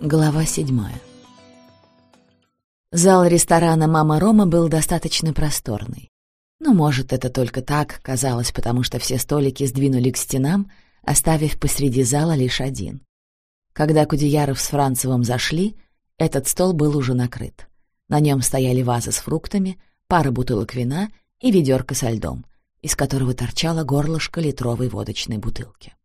Глава седьмая. Зал ресторана «Мама Рома» был достаточно просторный. Но, может, это только так казалось, потому что все столики сдвинули к стенам, оставив посреди зала лишь один. Когда Кудеяров с Францевым зашли, этот стол был уже накрыт. На нем стояли вазы с фруктами, пара бутылок вина и ведерко со льдом, из которого торчало горлышко литровой водочной бутылки.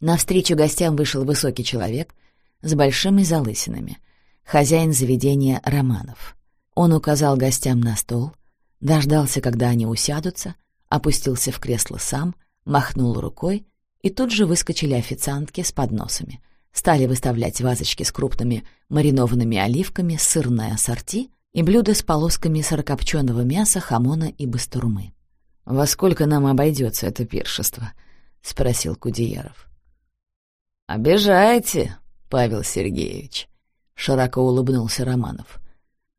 Навстречу гостям вышел высокий человек — с большими залысинами, хозяин заведения Романов. Он указал гостям на стол, дождался, когда они усядутся, опустился в кресло сам, махнул рукой, и тут же выскочили официантки с подносами. Стали выставлять вазочки с крупными маринованными оливками, сырное ассорти и блюда с полосками сырокопченого мяса, хамона и бастурмы. «Во сколько нам обойдется это пиршество?» — спросил Кудеяров. «Обижаете», Павел Сергеевич», — широко улыбнулся Романов.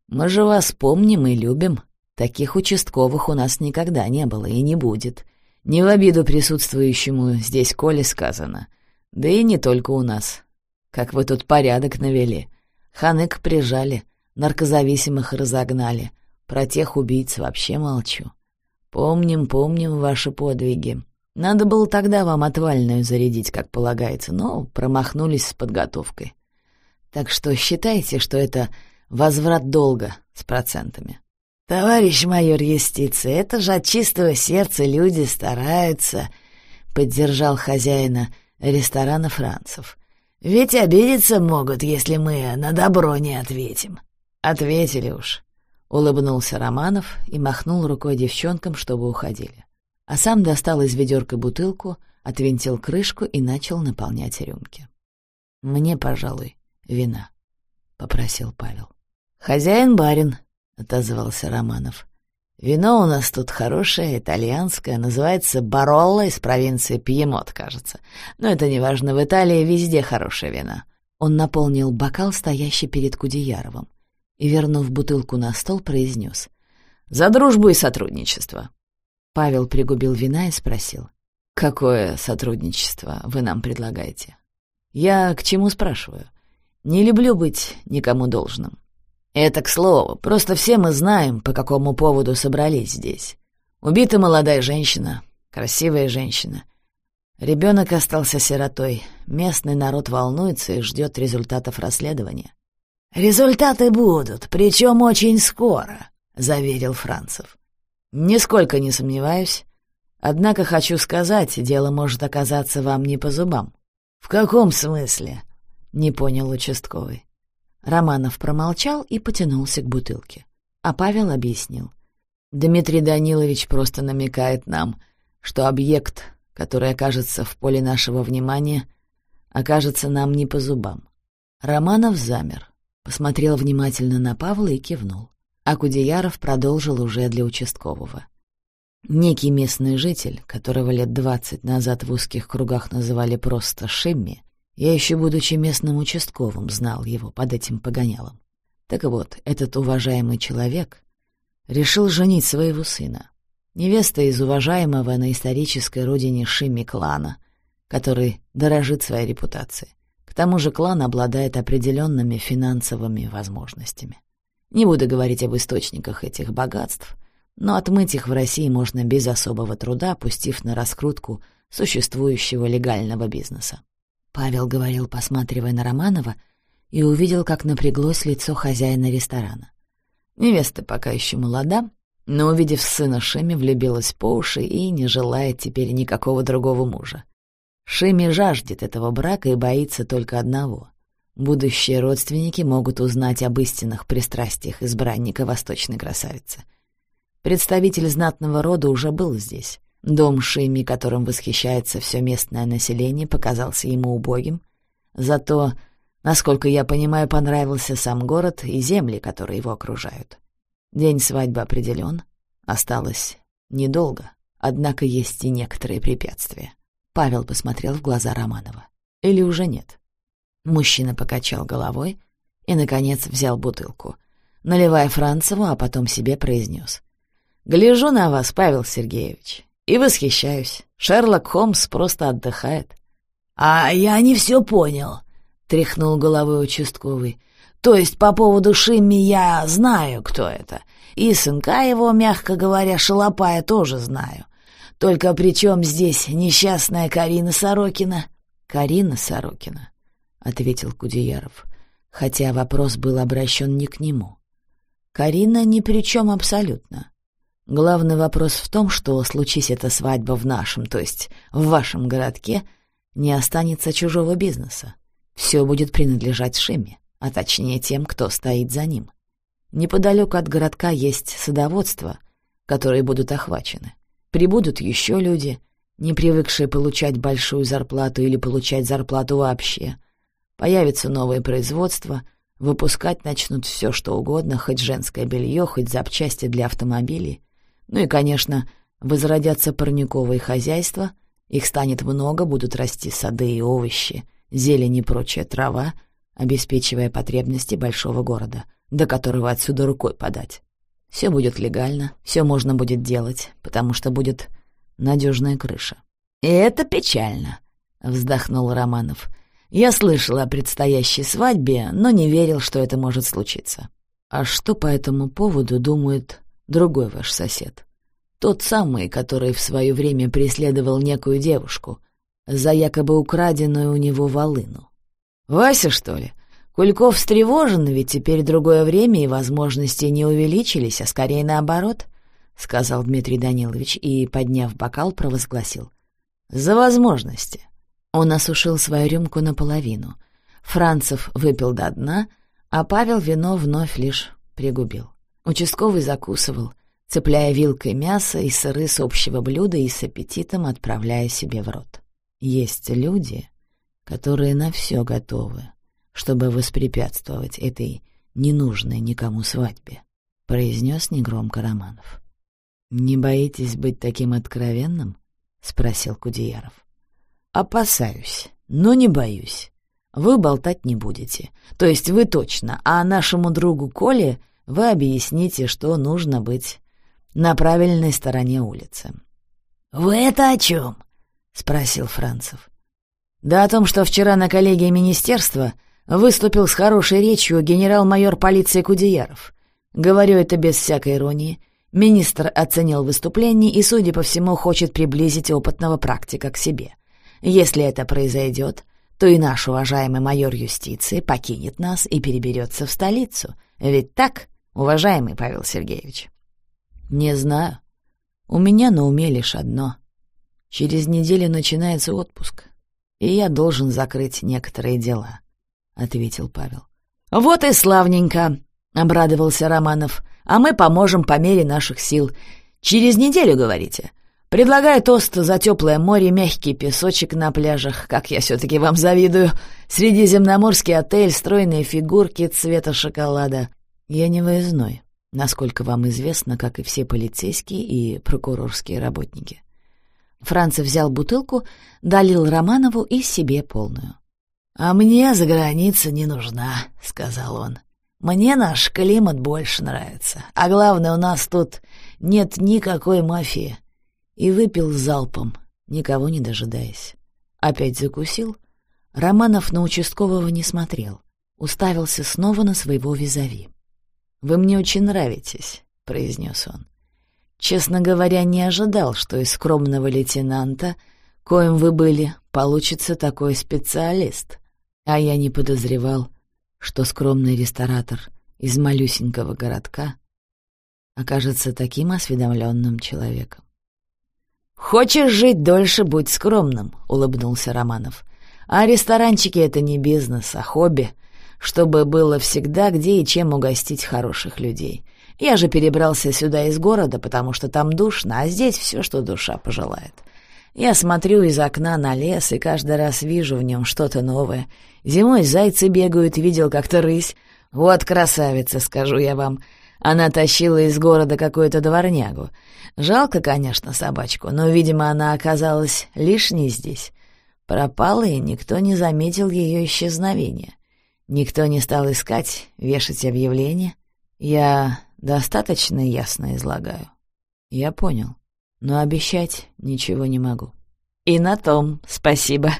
«Мы же вас помним и любим. Таких участковых у нас никогда не было и не будет. Не в обиду присутствующему здесь Коле сказано. Да и не только у нас. Как вы тут порядок навели. Ханык прижали, наркозависимых разогнали. Про тех убийц вообще молчу. Помним, помним ваши подвиги. Надо было тогда вам отвальную зарядить, как полагается, но промахнулись с подготовкой. Так что считайте, что это возврат долга с процентами. «Товарищ майор юстиции, это же от чистого сердца люди стараются», — поддержал хозяина ресторана Францев. «Ведь обидеться могут, если мы на добро не ответим». «Ответили уж», — улыбнулся Романов и махнул рукой девчонкам, чтобы уходили а сам достал из ведерка бутылку, отвинтил крышку и начал наполнять рюмки. «Мне, пожалуй, вина», — попросил Павел. «Хозяин-барин», — отозвался Романов. «Вино у нас тут хорошее, итальянское, называется Баролло из провинции Пьемот, кажется. Но это неважно, в Италии везде хорошее вино». Он наполнил бокал, стоящий перед Кудеяровым, и, вернув бутылку на стол, произнес «За дружбу и сотрудничество». Павел пригубил вина и спросил. «Какое сотрудничество вы нам предлагаете?» «Я к чему спрашиваю? Не люблю быть никому должным. Это к слову, просто все мы знаем, по какому поводу собрались здесь. Убита молодая женщина, красивая женщина. Ребенок остался сиротой. Местный народ волнуется и ждет результатов расследования. «Результаты будут, причем очень скоро», — заверил Францев. «Нисколько не сомневаюсь. Однако хочу сказать, дело может оказаться вам не по зубам». «В каком смысле?» — не понял участковый. Романов промолчал и потянулся к бутылке. А Павел объяснил. «Дмитрий Данилович просто намекает нам, что объект, который окажется в поле нашего внимания, окажется нам не по зубам». Романов замер, посмотрел внимательно на Павла и кивнул а Кудеяров продолжил уже для участкового. Некий местный житель, которого лет двадцать назад в узких кругах называли просто Шимми, я еще будучи местным участковым знал его под этим погонялом. Так вот, этот уважаемый человек решил женить своего сына. Невеста из уважаемого на исторической родине Шимми клана, который дорожит своей репутацией. К тому же клан обладает определенными финансовыми возможностями. Не буду говорить об источниках этих богатств, но отмыть их в России можно без особого труда, пустив на раскрутку существующего легального бизнеса. Павел говорил, посматривая на Романова, и увидел, как напряглось лицо хозяина ресторана. Невеста пока еще молода, но, увидев сына Шеми, влюбилась по уши и не желает теперь никакого другого мужа. Шеми жаждет этого брака и боится только одного Будущие родственники могут узнать об истинных пристрастиях избранника восточной красавицы. Представитель знатного рода уже был здесь. Дом Шими, которым восхищается все местное население, показался ему убогим. Зато, насколько я понимаю, понравился сам город и земли, которые его окружают. День свадьбы определен. Осталось недолго, однако есть и некоторые препятствия. Павел посмотрел в глаза Романова. Или уже нет? Мужчина покачал головой и, наконец, взял бутылку, наливая Францеву, а потом себе произнес. «Гляжу на вас, Павел Сергеевич, и восхищаюсь. Шерлок Холмс просто отдыхает». «А я не все понял», —— тряхнул головой участковый. «То есть по поводу Шимми я знаю, кто это. И сынка его, мягко говоря, шалопая тоже знаю. Только при чем здесь несчастная Карина Сорокина?» «Карина Сорокина», — ответил Кудеяров, хотя вопрос был обращен не к нему. «Карина ни при чем абсолютно. Главный вопрос в том, что, случись эта свадьба в нашем, то есть в вашем городке, не останется чужого бизнеса. Все будет принадлежать Шиме, а точнее тем, кто стоит за ним. Неподалеку от городка есть садоводство, которые будут охвачены. Прибудут еще люди, не привыкшие получать большую зарплату или получать зарплату вообще. Появится новое производство, выпускать начнут все, что угодно, хоть женское белье, хоть запчасти для автомобилей. Ну и, конечно, возродятся парниковые хозяйства, их станет много, будут расти сады и овощи, зелень и прочая трава, обеспечивая потребности большого города, до которого отсюда рукой подать. Все будет легально, все можно будет делать, потому что будет надежная крыша. «И это печально», — вздохнул Романов. «Я слышал о предстоящей свадьбе, но не верил, что это может случиться». «А что по этому поводу думает другой ваш сосед. Тот самый, который в свое время преследовал некую девушку за якобы украденную у него волыну. Вася, что ли? Кульков встревожен, ведь теперь другое время и возможности не увеличились, а скорее наоборот, — сказал Дмитрий Данилович и, подняв бокал, провозгласил. «За возможности». Он осушил свою рюмку наполовину. Францев выпил до дна, а Павел вино вновь лишь пригубил. Участковый закусывал, цепляя вилкой мясо и сыры с общего блюда и с аппетитом отправляя себе в рот. Есть люди, которые на все готовы, чтобы воспрепятствовать этой ненужной никому свадьбе, произнес негромко Романов. «Не боитесь быть таким откровенным?» — спросил Кудеяров. «Опасаюсь, но не боюсь. Вы болтать не будете. То есть вы точно, а нашему другу Коле вы объясните, что нужно быть на правильной стороне улицы. «Вы это о чем?» — спросил Францев. «Да о том, что вчера на коллегии министерства выступил с хорошей речью генерал-майор полиции Кудеяров. Говорю это без всякой иронии. Министр оценил выступление и, судя по всему, хочет приблизить опытного практика к себе. Если это произойдет, то и наш уважаемый майор юстиции покинет нас и переберется в столицу. Ведь так?» уважаемый Павел Сергеевич? Не знаю. У меня на уме лишь одно. Через неделю начинается отпуск, и я должен закрыть некоторые дела, — ответил Павел. Вот и славненько, — обрадовался Романов, — а мы поможем по мере наших сил. Через неделю, говорите? Предлагаю тост за теплое море, мягкий песочек на пляжах, как я все-таки вам завидую, средиземноморский отель, стройные фигурки цвета шоколада. Я не выездной, насколько вам известно, как и все полицейские и прокурорские работники. Францев взял бутылку, долил Романову и себе полную. «А мне за граница не нужна», — сказал он. «Мне наш климат больше нравится. А главное, у нас тут нет никакой мафии». И выпил залпом, никого не дожидаясь. Опять закусил. Романов на участкового не смотрел. Уставился снова на своего визави. «Вы мне очень нравитесь», — произнес он. «Честно говоря, не ожидал, что из скромного лейтенанта, коим вы были, получится такой специалист. А я не подозревал, что скромный ресторатор из малюсенького городка окажется таким осведомленным человеком. «Хочешь жить дольше, будь скромным», — улыбнулся Романов. «А ресторанчики — это не бизнес, а хобби чтобы было всегда где и чем угостить хороших людей. Я же перебрался сюда из города, потому что там душно, а здесь все, что душа пожелает. Я смотрю из окна на лес и каждый раз вижу в нем что-то новое. Зимой зайцы бегают, видел как-то рысь. Вот красавица, скажу я вам. Она тащила из города какую-то дворнягу. Жалко, конечно, собачку, но, видимо, она оказалась лишней здесь. Пропала, и никто не заметил ее исчезновения. Никто не стал искать, вешать объявления. Я достаточно ясно излагаю. Я понял, но обещать ничего не могу. И на том спасибо.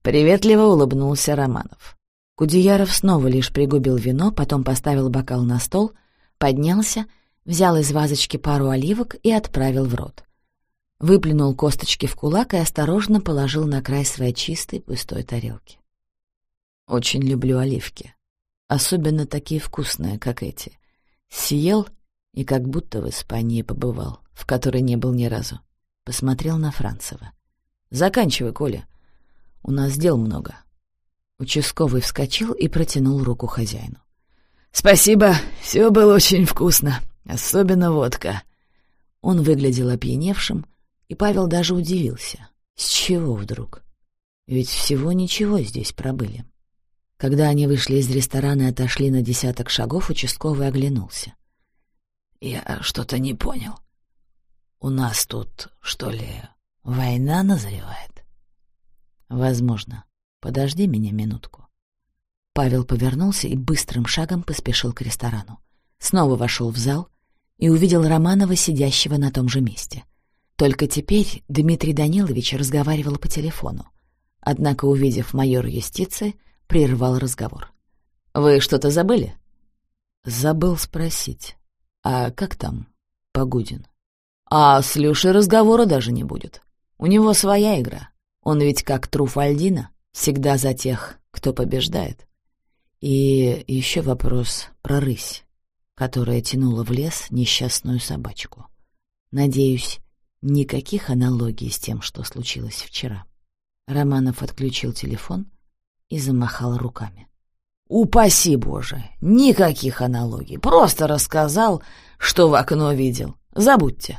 Приветливо улыбнулся Романов. Кудеяров снова лишь пригубил вино, потом поставил бокал на стол, поднялся, взял из вазочки пару оливок и отправил в рот. Выплюнул косточки в кулак и осторожно положил на край своей чистой пустой тарелки. «Очень люблю оливки. Особенно такие вкусные, как эти. Съел и как будто в Испании побывал, в которой не был ни разу. Посмотрел на Францева. «Заканчивай, Коля. У нас дел много». Участковый вскочил и протянул руку хозяину. «Спасибо, все было очень вкусно, особенно водка». Он выглядел опьяневшим, и Павел даже удивился. С чего вдруг? Ведь всего ничего здесь пробыли. Когда они вышли из ресторана и отошли на десяток шагов, участковый оглянулся. «Я что-то не понял. У нас тут, что ли, война назревает?» «Возможно. Подожди меня минутку». Павел повернулся и быстрым шагом поспешил к ресторану. Снова вошел в зал и увидел Романова, сидящего на том же месте. Только теперь Дмитрий Данилович разговаривал по телефону. Однако, увидев майор юстиции, прервал разговор. «Вы что-то забыли?» «Забыл спросить. А как там Погудин?» «А с Люшей разговора даже не будет. У него своя игра. Он ведь как Труфальдина, всегда за тех, кто побеждает. И еще вопрос про рысь, которая тянула в лес несчастную собачку. Надеюсь, никаких аналогий с тем, что случилось вчера». Романов отключил телефон и замахал руками. «Упаси Боже! Никаких аналогий! Просто рассказал, что в окно видел. Забудьте!»